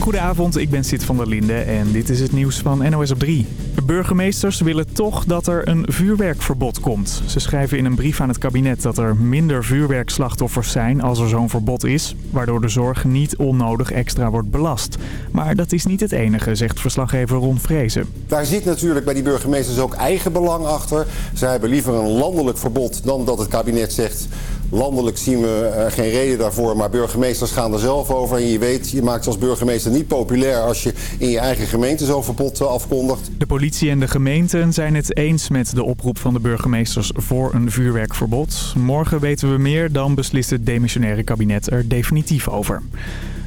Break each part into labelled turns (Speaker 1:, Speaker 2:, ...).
Speaker 1: Goedenavond, ik ben Sid van der Linde en dit is het nieuws van NOS op 3. De burgemeesters willen toch dat er een vuurwerkverbod komt. Ze schrijven in een brief aan het kabinet dat er minder vuurwerkslachtoffers zijn als er zo'n verbod is. Waardoor de zorg niet onnodig extra wordt belast. Maar dat is niet het enige, zegt verslaggever Ron Vrezen.
Speaker 2: Daar zit natuurlijk bij die burgemeesters ook eigen belang achter. Zij hebben liever een landelijk verbod dan dat het kabinet zegt... Landelijk zien we geen reden daarvoor, maar burgemeesters gaan er zelf over. En je weet, je maakt als burgemeester niet populair als je in je eigen gemeente zo'n verbod afkondigt.
Speaker 1: De politie en de gemeenten zijn het eens met de oproep van de burgemeesters voor een vuurwerkverbod. Morgen weten we meer, dan beslist het demissionaire kabinet er definitief over.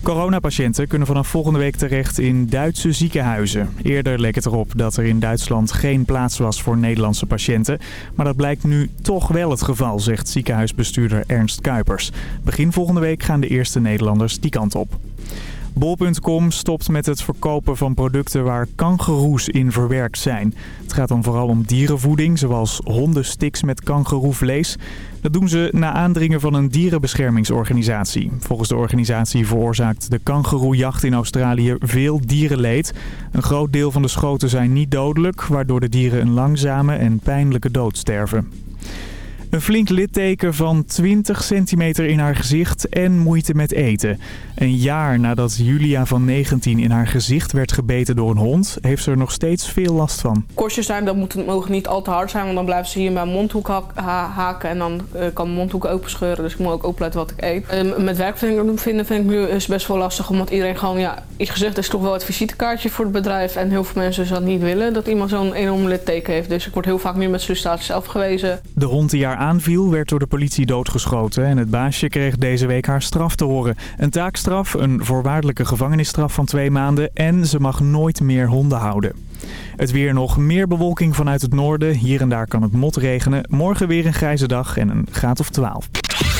Speaker 1: Coronapatiënten kunnen vanaf volgende week terecht in Duitse ziekenhuizen. Eerder leek het erop dat er in Duitsland geen plaats was voor Nederlandse patiënten. Maar dat blijkt nu toch wel het geval, zegt ziekenhuisbestuurder Ernst Kuipers. Begin volgende week gaan de eerste Nederlanders die kant op. Bol.com stopt met het verkopen van producten waar kangeroes in verwerkt zijn. Het gaat dan vooral om dierenvoeding, zoals hondensticks met kangeroevlees. Dat doen ze na aandringen van een dierenbeschermingsorganisatie. Volgens de organisatie veroorzaakt de kangeroejacht in Australië veel dierenleed. Een groot deel van de schoten zijn niet dodelijk, waardoor de dieren een langzame en pijnlijke dood sterven. Een flink litteken van 20 centimeter in haar gezicht en moeite met eten. Een jaar nadat Julia van 19 in haar gezicht werd gebeten door een hond, heeft ze er nog steeds veel last van.
Speaker 3: Korstjes zijn, dat moet, mogen niet al te hard zijn, want dan blijven ze hier in mijn mondhoek haken en dan uh, kan mijn mondhoek openscheuren. Dus ik moet ook opletten wat ik eet. Uh, met werk vinden, vind ik nu is best wel lastig, omdat iedereen gewoon, ja, je gezicht is toch wel het visitekaartje voor het bedrijf. En heel veel mensen dat niet willen, dat iemand zo'n enorm litteken heeft. Dus ik word heel vaak nu met sollicitaties afgewezen.
Speaker 1: De hond die haar aanviel werd door de politie doodgeschoten en het baasje kreeg deze week haar straf te horen. Een taakstraf, een voorwaardelijke gevangenisstraf van twee maanden en ze mag nooit meer honden houden. Het weer nog meer bewolking vanuit het noorden. Hier en daar kan het mot regenen. Morgen weer een grijze dag en een graad of 12.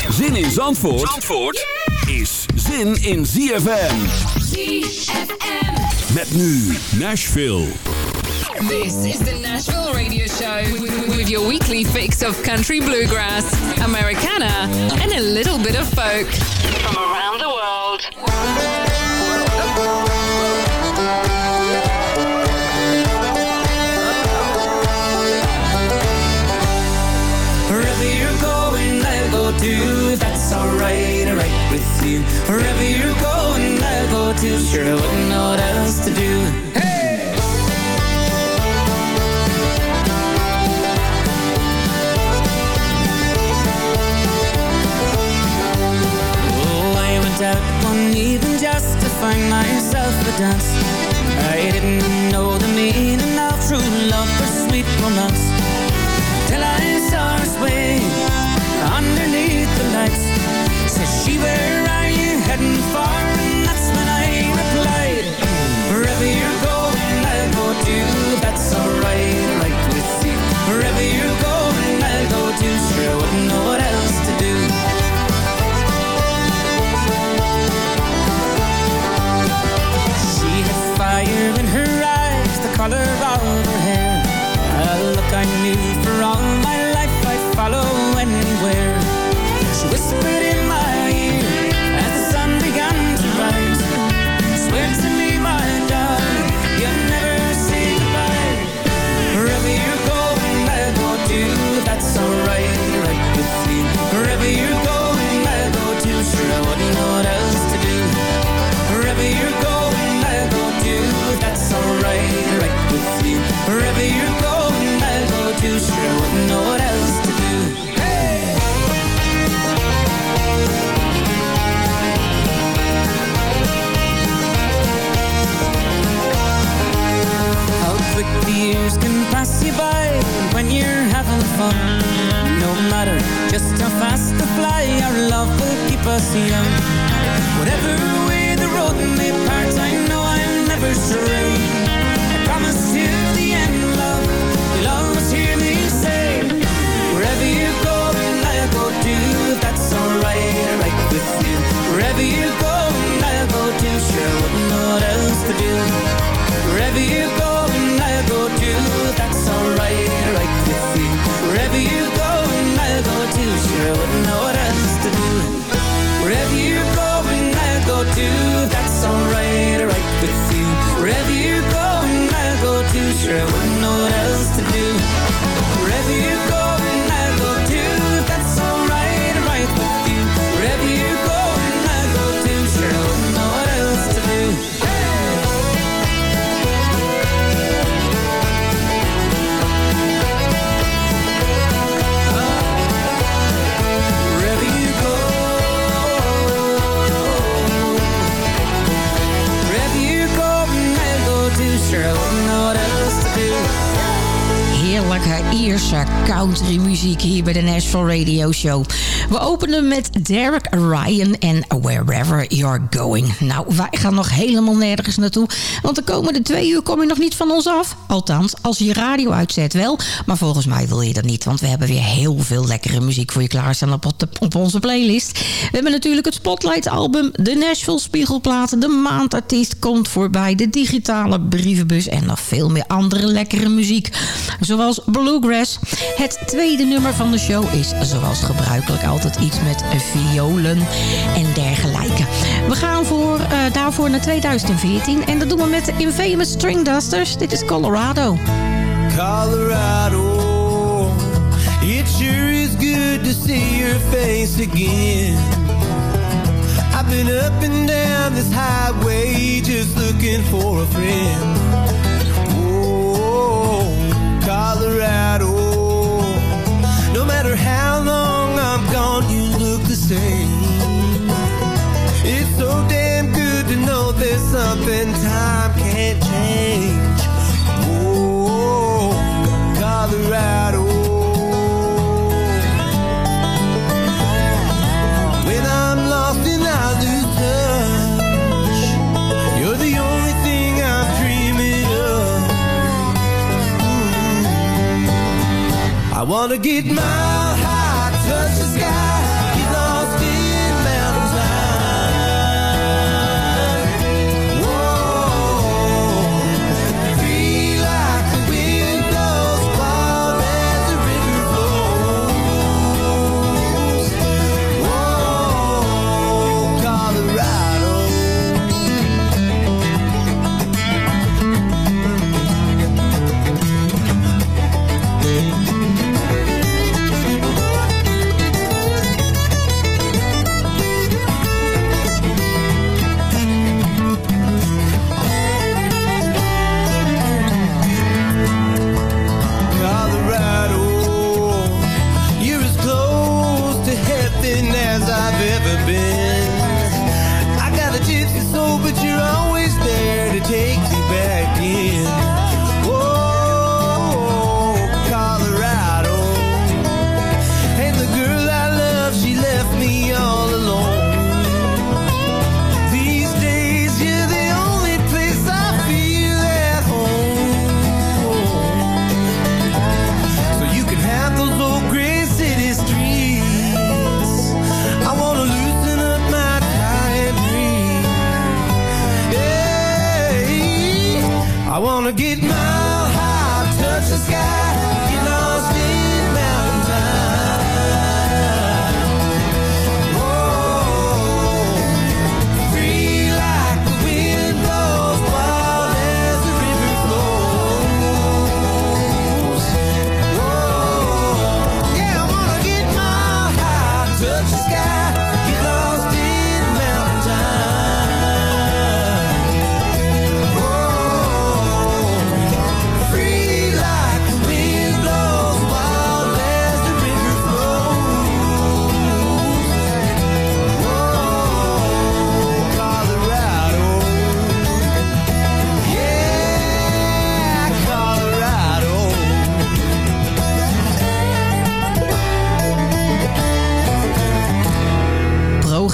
Speaker 4: Zin in Zandvoort, Zandvoort is zin in ZFM.
Speaker 5: ZFM.
Speaker 4: Met nu Nashville.
Speaker 5: This is the Nashville Radio Show with your weekly fix of country bluegrass, Americana, and a little bit of folk from around the world.
Speaker 6: Wherever you're going, I'll go too. That's alright, alright with you. Wherever you're going, I'll go too. Sure, I wouldn't know what else to do. Out one evening just to find myself a dance. I didn't know the meaning of true love or sweet romance till I saw her sway underneath the lights. Says she, where are you heading for?
Speaker 7: Country muziek hier bij de Nashville Radio Show. We openen met Derek Ryan en Wherever You're Going. Nou, wij gaan nog helemaal nergens naartoe, want de komende twee uur kom je nog niet van ons af. Althans, als je radio uitzet wel, maar volgens mij wil je dat niet, want we hebben weer heel veel lekkere muziek voor je klaarstaan op, op onze playlist. We hebben natuurlijk het Spotlight album, de Nashville Spiegelplaten, de maandartiest komt voorbij, de digitale brievenbus en nog veel meer andere lekkere muziek. Zoals Bluegrass. Het tweede nummer van de show is zoals gebruikelijk altijd iets met violen en dergelijke. We gaan voor, uh, daarvoor naar 2014 en dat doen we met de Infamous String Dusters. Dit is Colorado.
Speaker 8: Colorado It sure is good to see your face again I've been up and down this highway just looking for a friend Oh, Colorado how long I'm gone, you look the same. It's so damn good to know there's something time can't change. Oh, Colorado When I'm lost and I lose touch You're the only thing I'm dreaming of. Ooh. I wanna get mile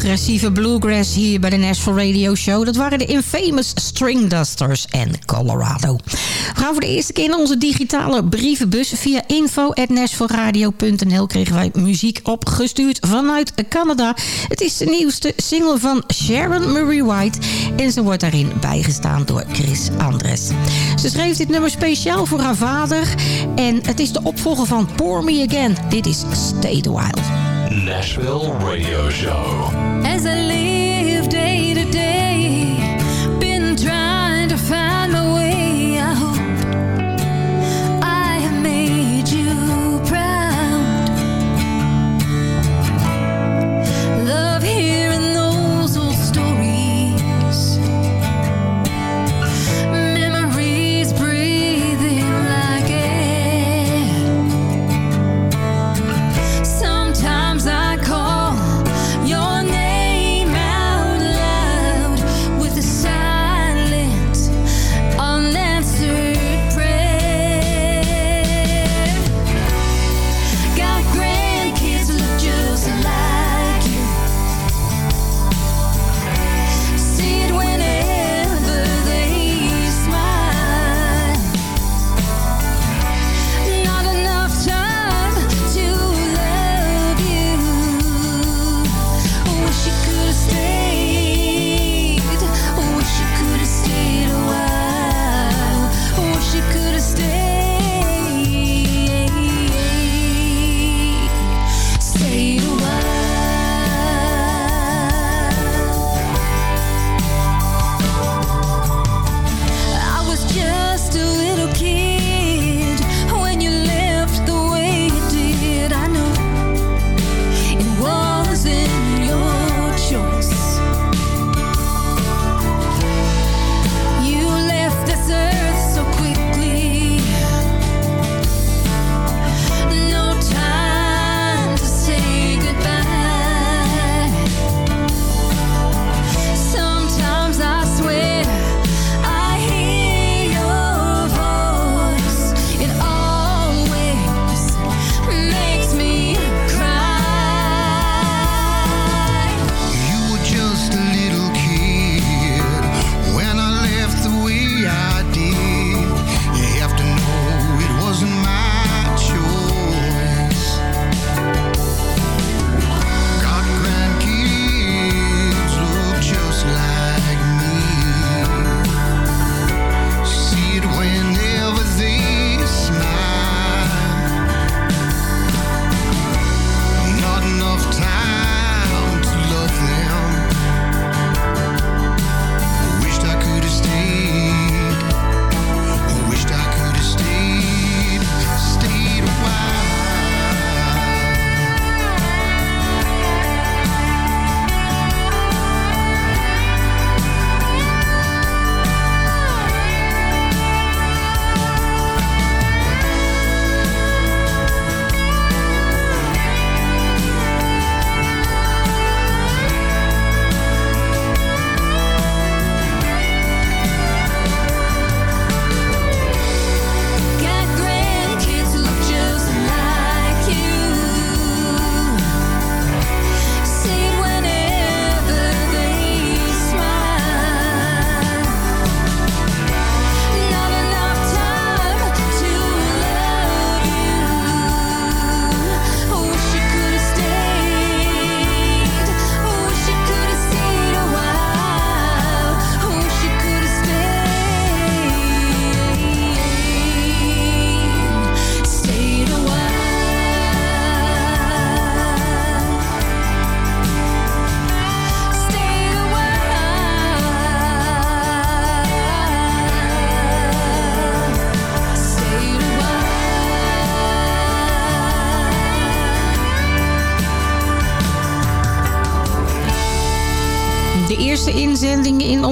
Speaker 7: Progressieve bluegrass hier bij de Nashville Radio Show. Dat waren de Infamous String Dusters en Colorado. We gaan voor de eerste keer naar onze digitale brievenbus. Via info.nashvilleradio.nl kregen wij muziek opgestuurd vanuit Canada. Het is de nieuwste single van Sharon Marie White. En ze wordt daarin bijgestaan door Chris Andres. Ze schreef dit nummer speciaal voor haar vader. En het is de opvolger van Pour Me Again. Dit is Stay the Wild.
Speaker 9: Nashville Radio Show.
Speaker 10: As I live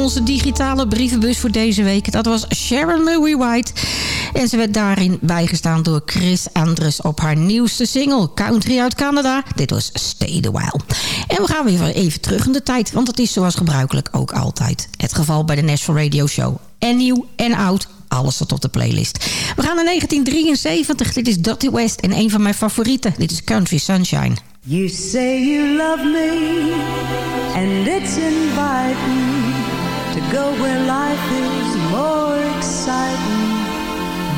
Speaker 7: onze digitale brievenbus voor deze week. Dat was Sharon Marie White. En ze werd daarin bijgestaan door Chris Andres op haar nieuwste single... Country uit Canada. Dit was Stay the While. En we gaan weer even terug in de tijd, want dat is zoals gebruikelijk ook altijd het geval bij de National Radio Show. En nieuw en oud, alles staat op de playlist. We gaan naar 1973. Dit is Dottie West en een van mijn favorieten. Dit is Country Sunshine.
Speaker 11: You say you love me, and it's inviting to go where life is more exciting.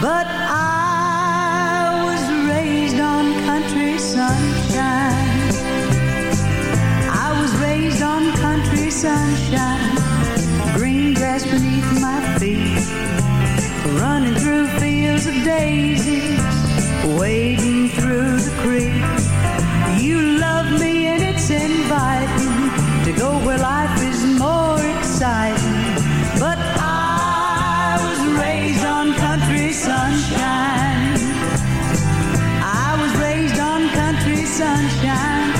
Speaker 11: But I was raised on country sunshine. I was raised on country sunshine. Green grass beneath my feet, running through fields of daisies, wading through the creek. You love me and it's inviting to go where life is more exciting. But I was raised on country sunshine. I was raised on country sunshine.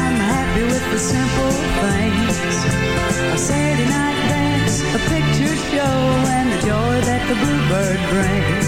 Speaker 11: I'm happy with the simple things. A Saturday night dance, a picture show, and the joy that the bluebird brings.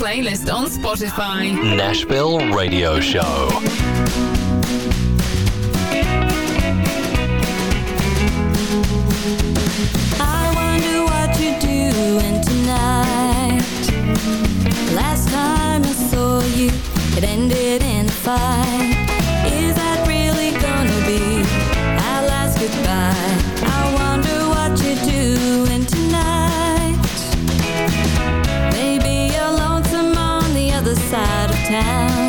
Speaker 5: Playlist on Spotify.
Speaker 9: Nashville Radio Show.
Speaker 10: I wonder what you're doing tonight. Last time I saw you, it ended in a fight. Town.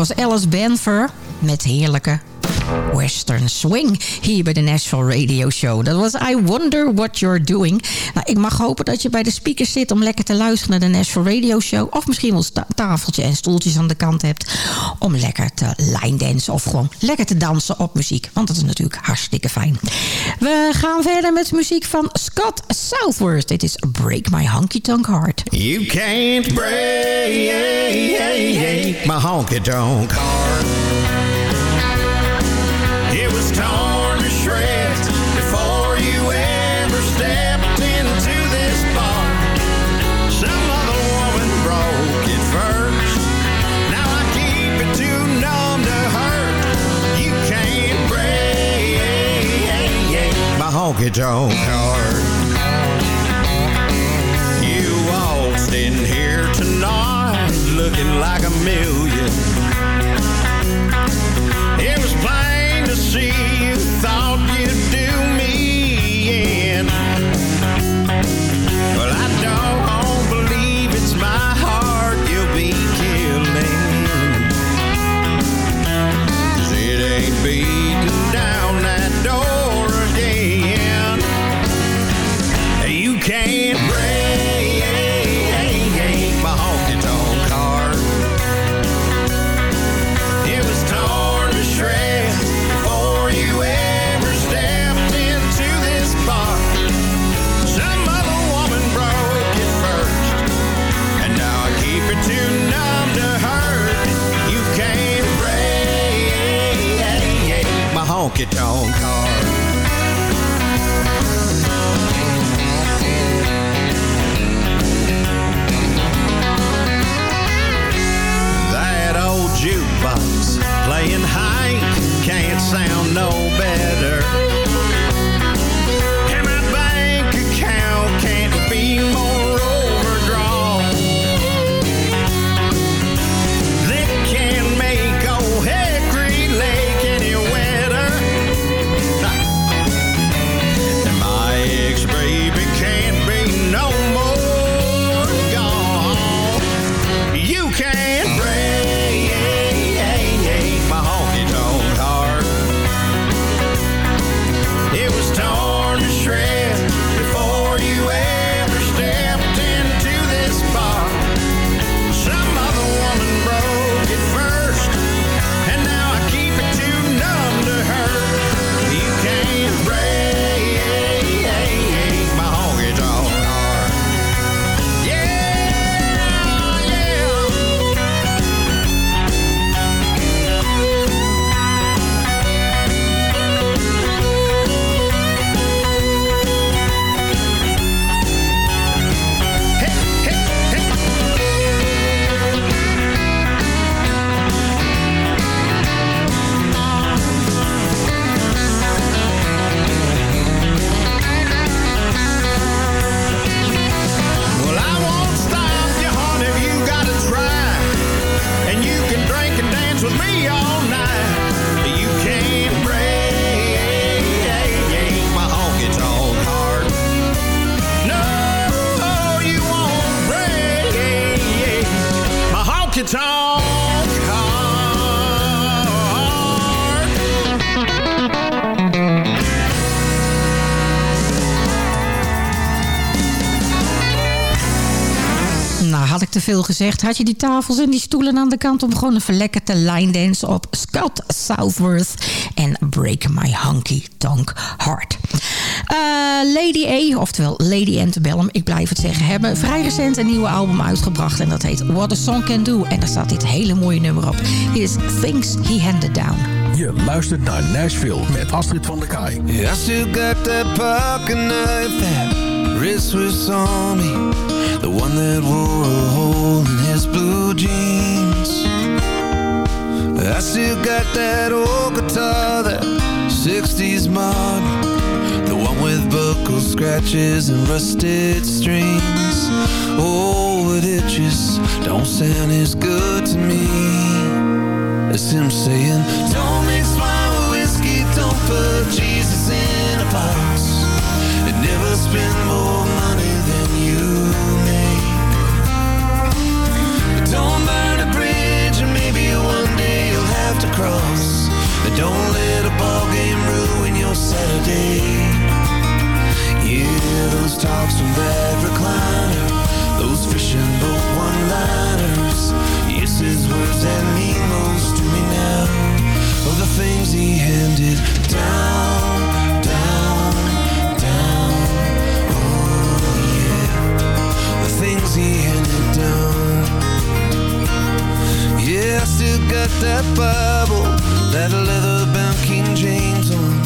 Speaker 7: Was Alice Benfer met heerlijke Western Swing hier bij de Nashville Radio Show. Dat was I Wonder What You're Doing. Nou, ik mag hopen dat je bij de speakers zit om lekker te luisteren naar de Nashville Radio Show. Of misschien wel tafeltje en stoeltjes aan de kant hebt om lekker te line dansen of gewoon lekker te dansen op muziek. Want dat is natuurlijk hartstikke fijn. We gaan verder met muziek van Scott Southworth. Dit is Break My Honky Tonk Heart.
Speaker 12: You can't break my honky tonk heart. Honky tonk heart. You waltzed in here tonight looking like a million.
Speaker 7: Veel gezegd. Had je die tafels en die stoelen aan de kant... om gewoon even lekker te line dance op Scott Southworth... en Break My Honky Tonk Heart. Eh, Lady A, oftewel Lady Antebellum, ik blijf het zeggen... hebben vrij recent een nieuwe album uitgebracht... en dat heet What a Song Can Do. En daar staat dit hele mooie nummer op. Hier is Things He Handed Down.
Speaker 13: Je luistert naar Nashville met Astrid van der Kaai.
Speaker 8: I still got that pocket knife, that was on me. The one that wore a hole in his blue jeans. I still got that old guitar, that 60s model. The one with buckle scratches and rusted strings. Oh, but it just don't sound as good to me. It's him saying, Don't mix wine with whiskey, don't put Jesus in a box. And never spend more game ruin your Saturday. Yeah, those talks from that recliner, those fishing boat one-liners. Yes, his words that mean most to me now. Of the things he handed down, down, down. Oh yeah, the things he handed down. Yeah, I still got that Bible, that leather-bound King James on.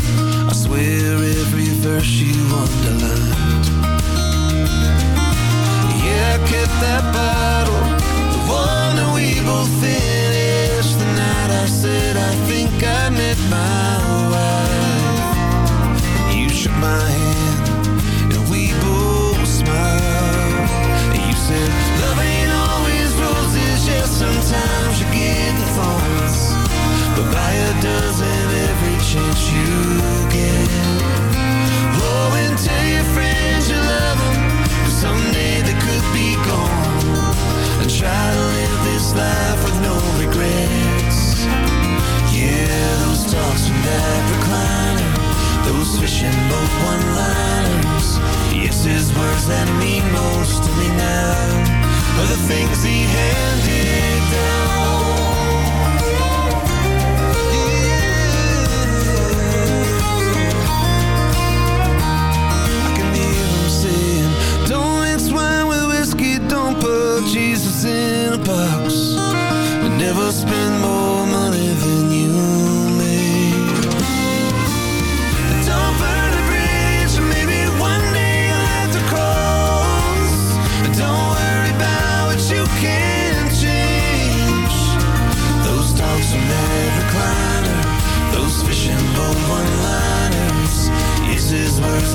Speaker 8: I swear every verse you underlined. Yeah, I kept that bottle, the one that we both finished the night I said I think I met my wife. You shook my hand buy a dozen every chance you get. Oh, and tell your friends you love them, someday they could be gone. And try to live this life with no regrets. Yeah, those talks from that recliner, those fishing boat one-liners. Yes, his words that mean most to me now are the things he handed down.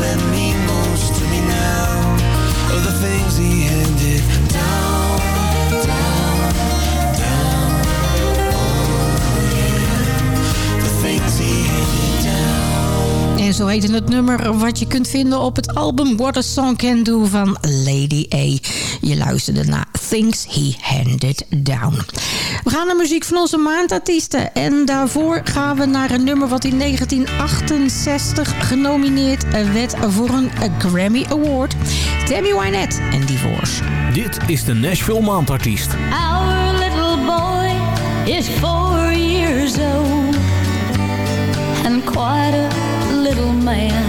Speaker 7: and zo heette het nummer wat je kunt vinden op het album What a Song Can Do van Lady A. Je luisterde naar Things He Handed Down. We gaan naar muziek van onze maandartiesten. En daarvoor gaan we naar een nummer wat in 1968 genomineerd werd voor een Grammy Award. Tammy Wynette en Divorce.
Speaker 4: Dit is de Nashville Maandartiest.
Speaker 14: Our little boy is four years old and quite a little man.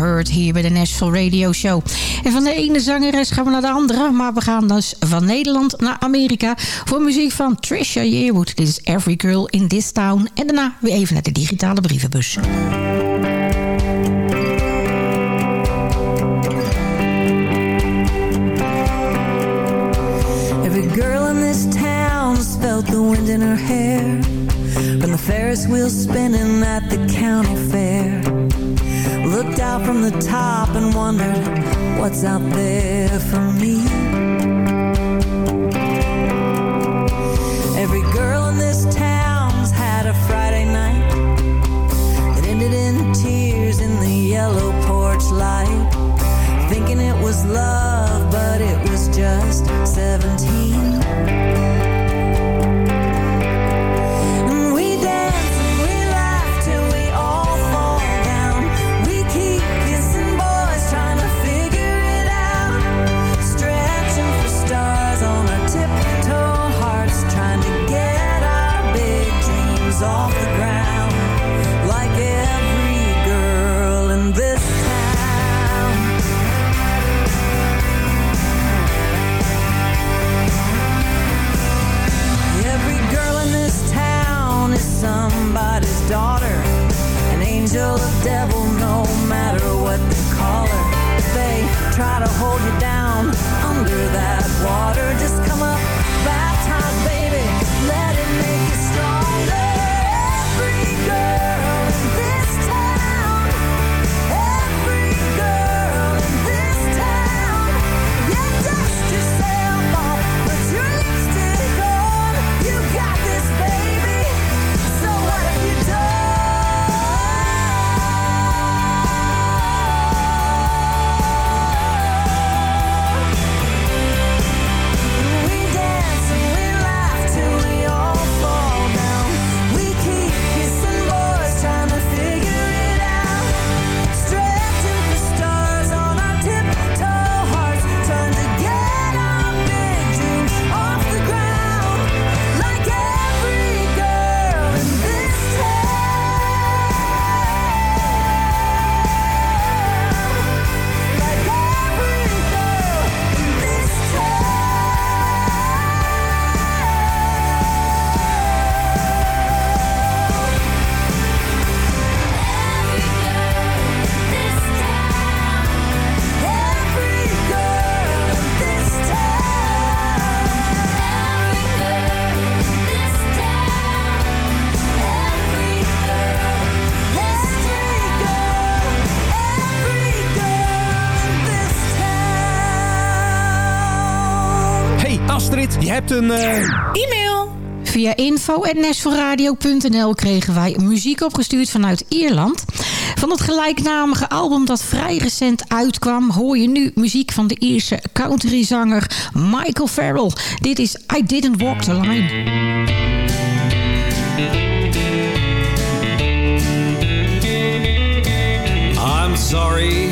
Speaker 7: Heard hier bij de National Radio Show. En van de ene zangeres gaan we naar de andere. Maar we gaan dus van Nederland naar Amerika voor muziek van Trisha Yearwood. Dit is Every Girl in This Town. En daarna weer even naar de digitale brievenbus.
Speaker 11: Every girl in this town felt the wind in her hair. From the Ferris wheel spin top and wondered what's out there for me.
Speaker 15: Hebt een... eh,
Speaker 7: E-mail. Via info.nashvilleradio.nl kregen wij muziek opgestuurd vanuit Ierland. Van het gelijknamige album dat vrij recent uitkwam... hoor je nu muziek van de Ierse countryzanger Michael Farrell. Dit is I Didn't Walk the Line.
Speaker 6: I'm sorry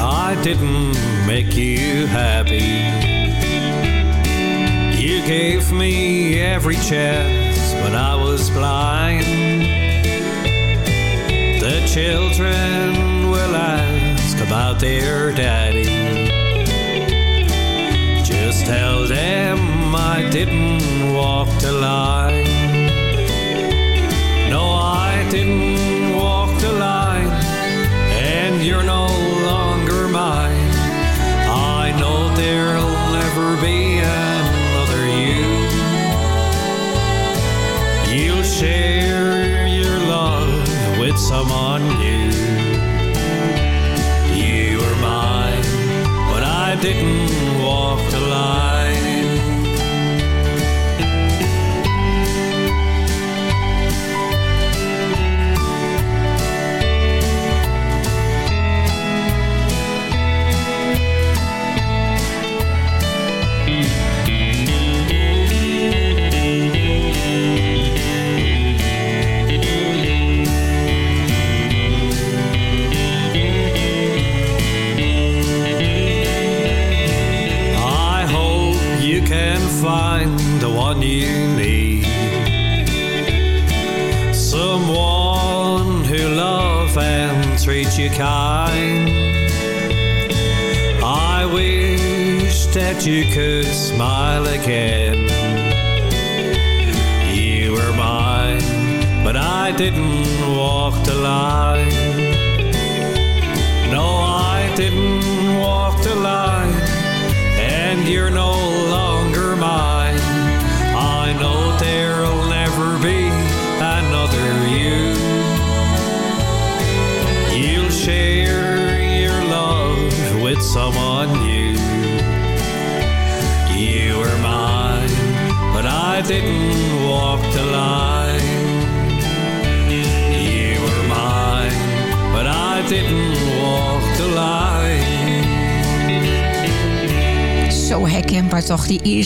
Speaker 6: I didn't make you happy. Gave me every chance, but I was blind. The children will ask about their daddy. Just tell them I didn't walk the line. No, I didn't walk the line and you're no longer mine. I know there'll never be another with someone new. You were mine, but I didn't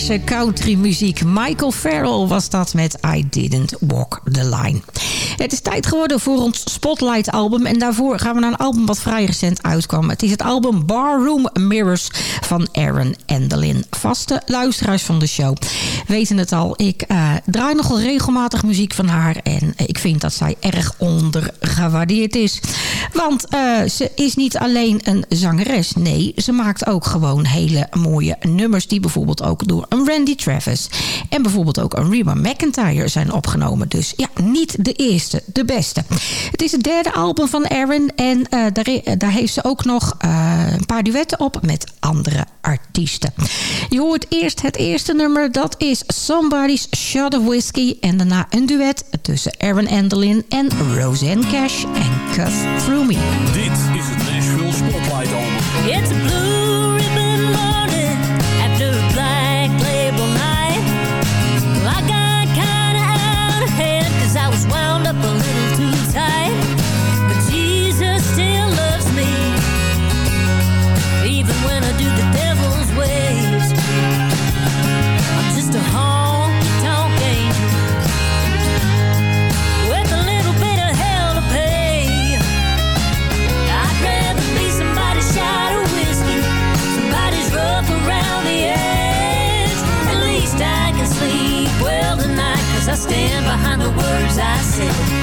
Speaker 7: Ierse countrymuziek. Michael Farrell was dat met I Didn't Walk the Line. Het is tijd geworden voor ons Spotlight album. En daarvoor gaan we naar een album wat vrij recent uitkwam. Het is het album Barroom Mirrors van Aaron Endelin. Vaste luisteraars van de show weten het al. Ik eh, draai nogal regelmatig muziek van haar. En ik vind dat zij erg ondergewaardeerd is. Want eh, ze is niet alleen een zangeres. Nee, ze maakt ook gewoon hele mooie nummers... die bijvoorbeeld ook door een Randy Travis... en bijvoorbeeld ook een Reba McIntyre zijn opgenomen. Dus ja, niet de eerste, de beste. Het is het derde album van Aaron... en eh, daar, daar heeft ze ook nog eh, een paar duetten op met andere artiesten. Je hoort eerst het eerste nummer, dat is Somebody's Shot of Whiskey... en daarna een duet tussen Aaron Endelin en Roseanne Cash en Cut Through Me.
Speaker 15: Dit is
Speaker 16: stand behind the words I said.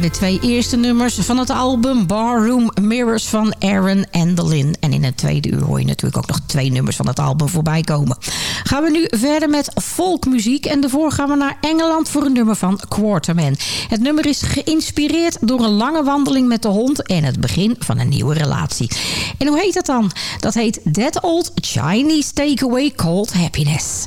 Speaker 7: de twee eerste nummers van het album Barroom Mirrors van Aaron Endelin. En in het tweede uur hoor je natuurlijk ook nog twee nummers van het album voorbij komen. Gaan we nu verder met folkmuziek en daarvoor gaan we naar Engeland voor een nummer van Quarterman. Het nummer is geïnspireerd door een lange wandeling met de hond en het begin van een nieuwe relatie. En hoe heet dat dan? Dat heet Dead Old Chinese Takeaway Called Happiness.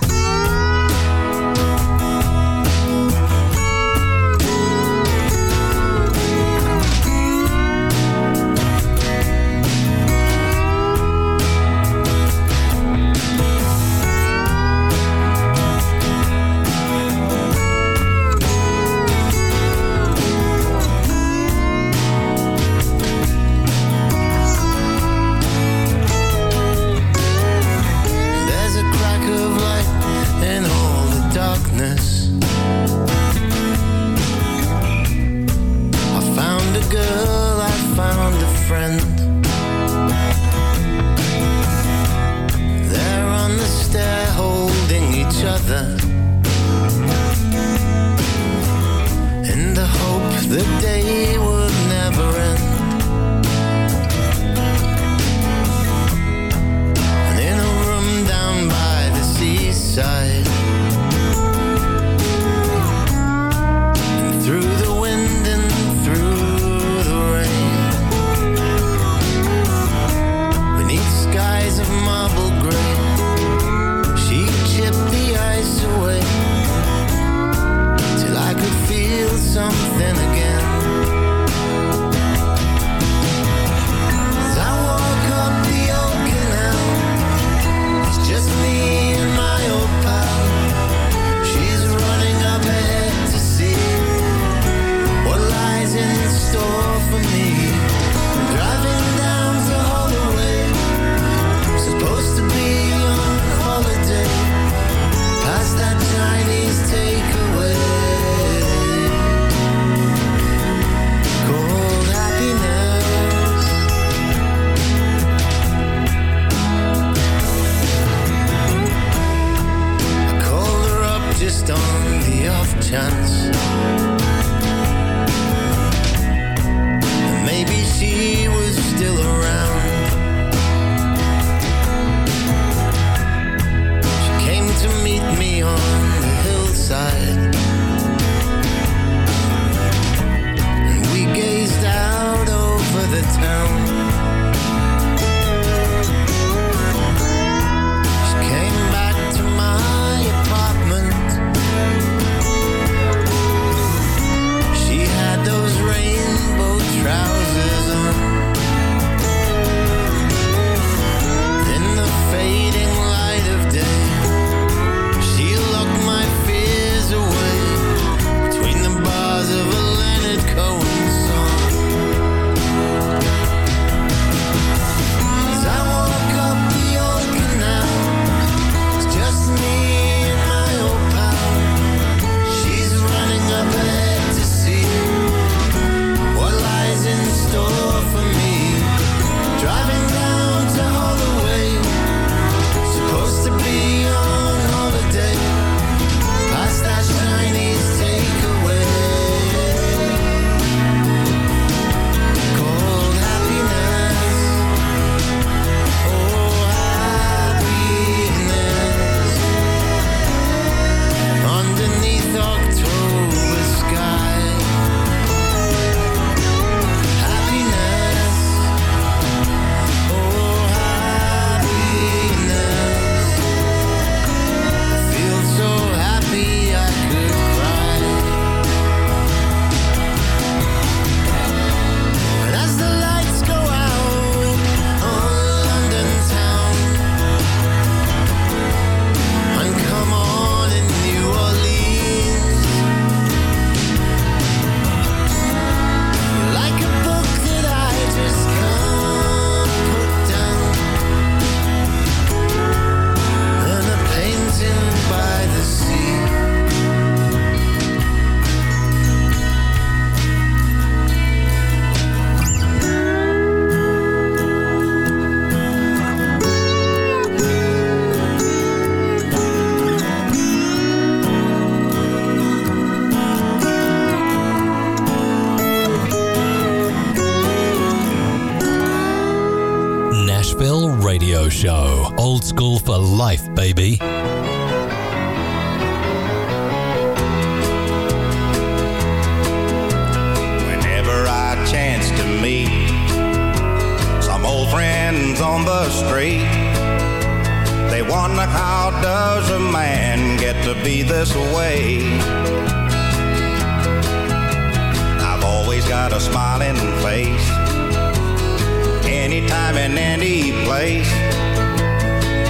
Speaker 12: In any place.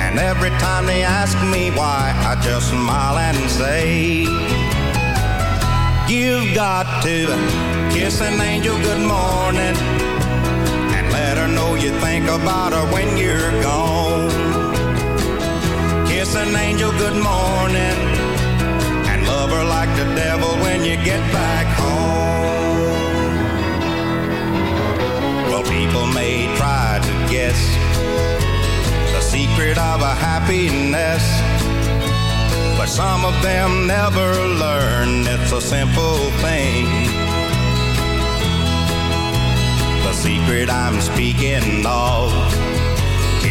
Speaker 12: And every time they ask me why, I just smile and say, You've got to kiss an angel good morning and let her know you think about her when you're gone. Kiss an angel good morning and love her like the devil when you get back home. Well, people may try guess the secret of a happiness. But some of them never learn it's a simple thing. The secret I'm speaking of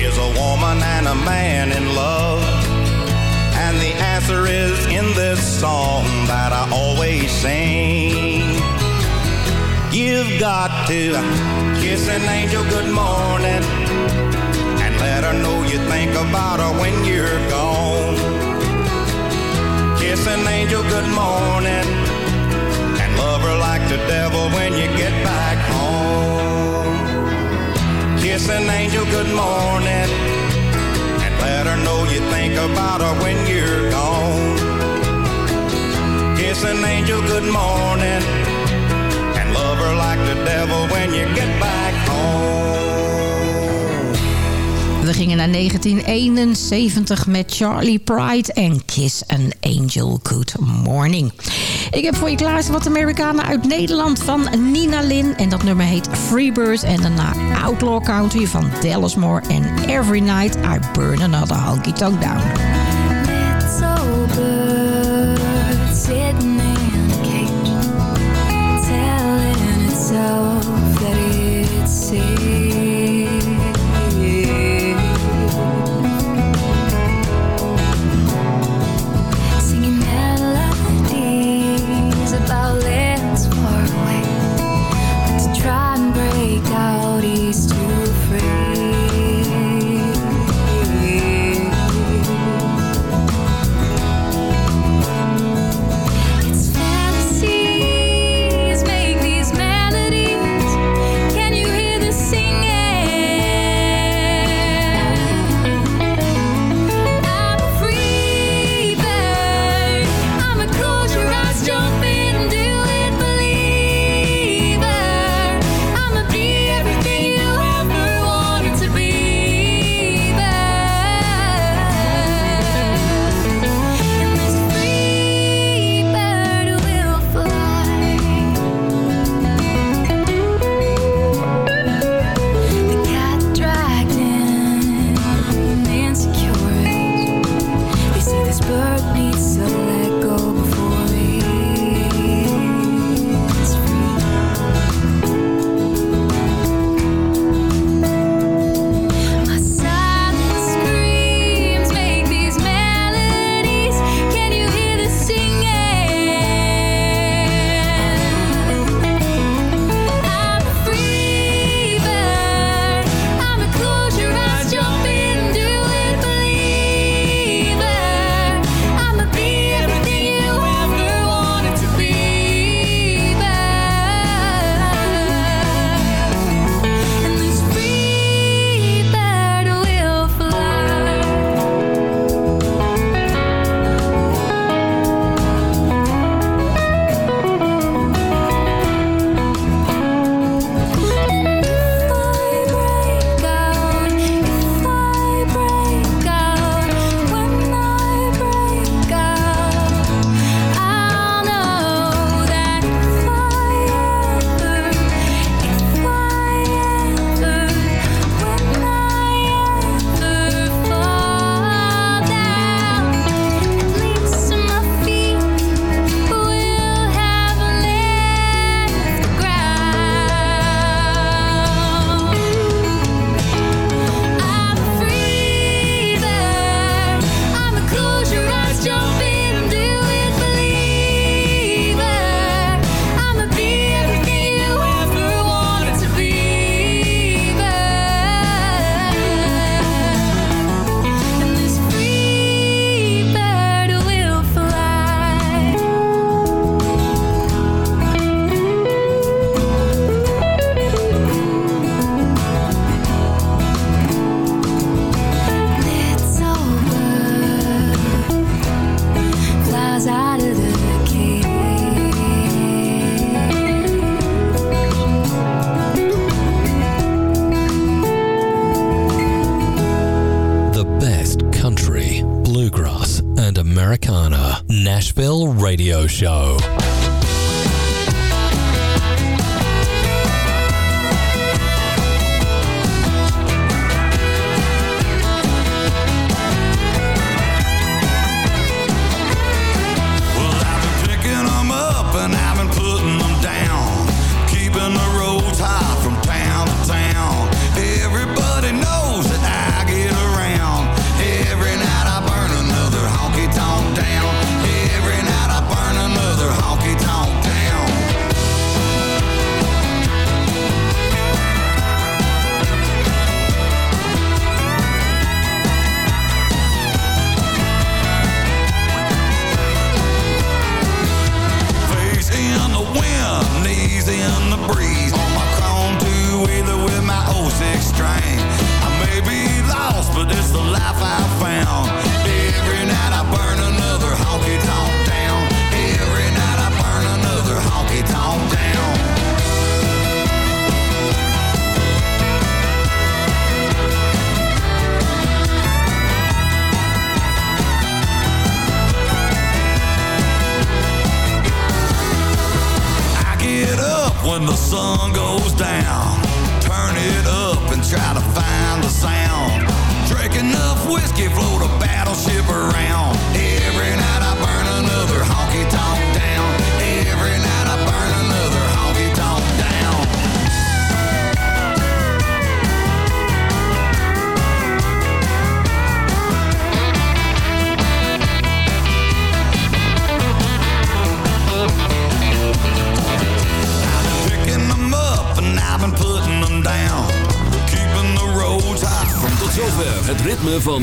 Speaker 12: is a woman and a man in love. And the answer is in this song that I always sing. You've got to kiss an angel good morning and let her know you think about her when you're gone. Kiss an angel good morning and love her like the devil when you get back home. Kiss an angel good morning and let her know you think about her when you're gone. Kiss an angel good morning devil when you get back home.
Speaker 7: We gingen naar 1971 met Charlie Pride en Kiss an Angel Good Morning. Ik heb voor je klaar wat Amerikanen uit Nederland van Nina Lin. En dat nummer heet Freebird. En daarna Outlaw Country van Dallas Moore. En Every Night I Burn Another Honky Tonk Down.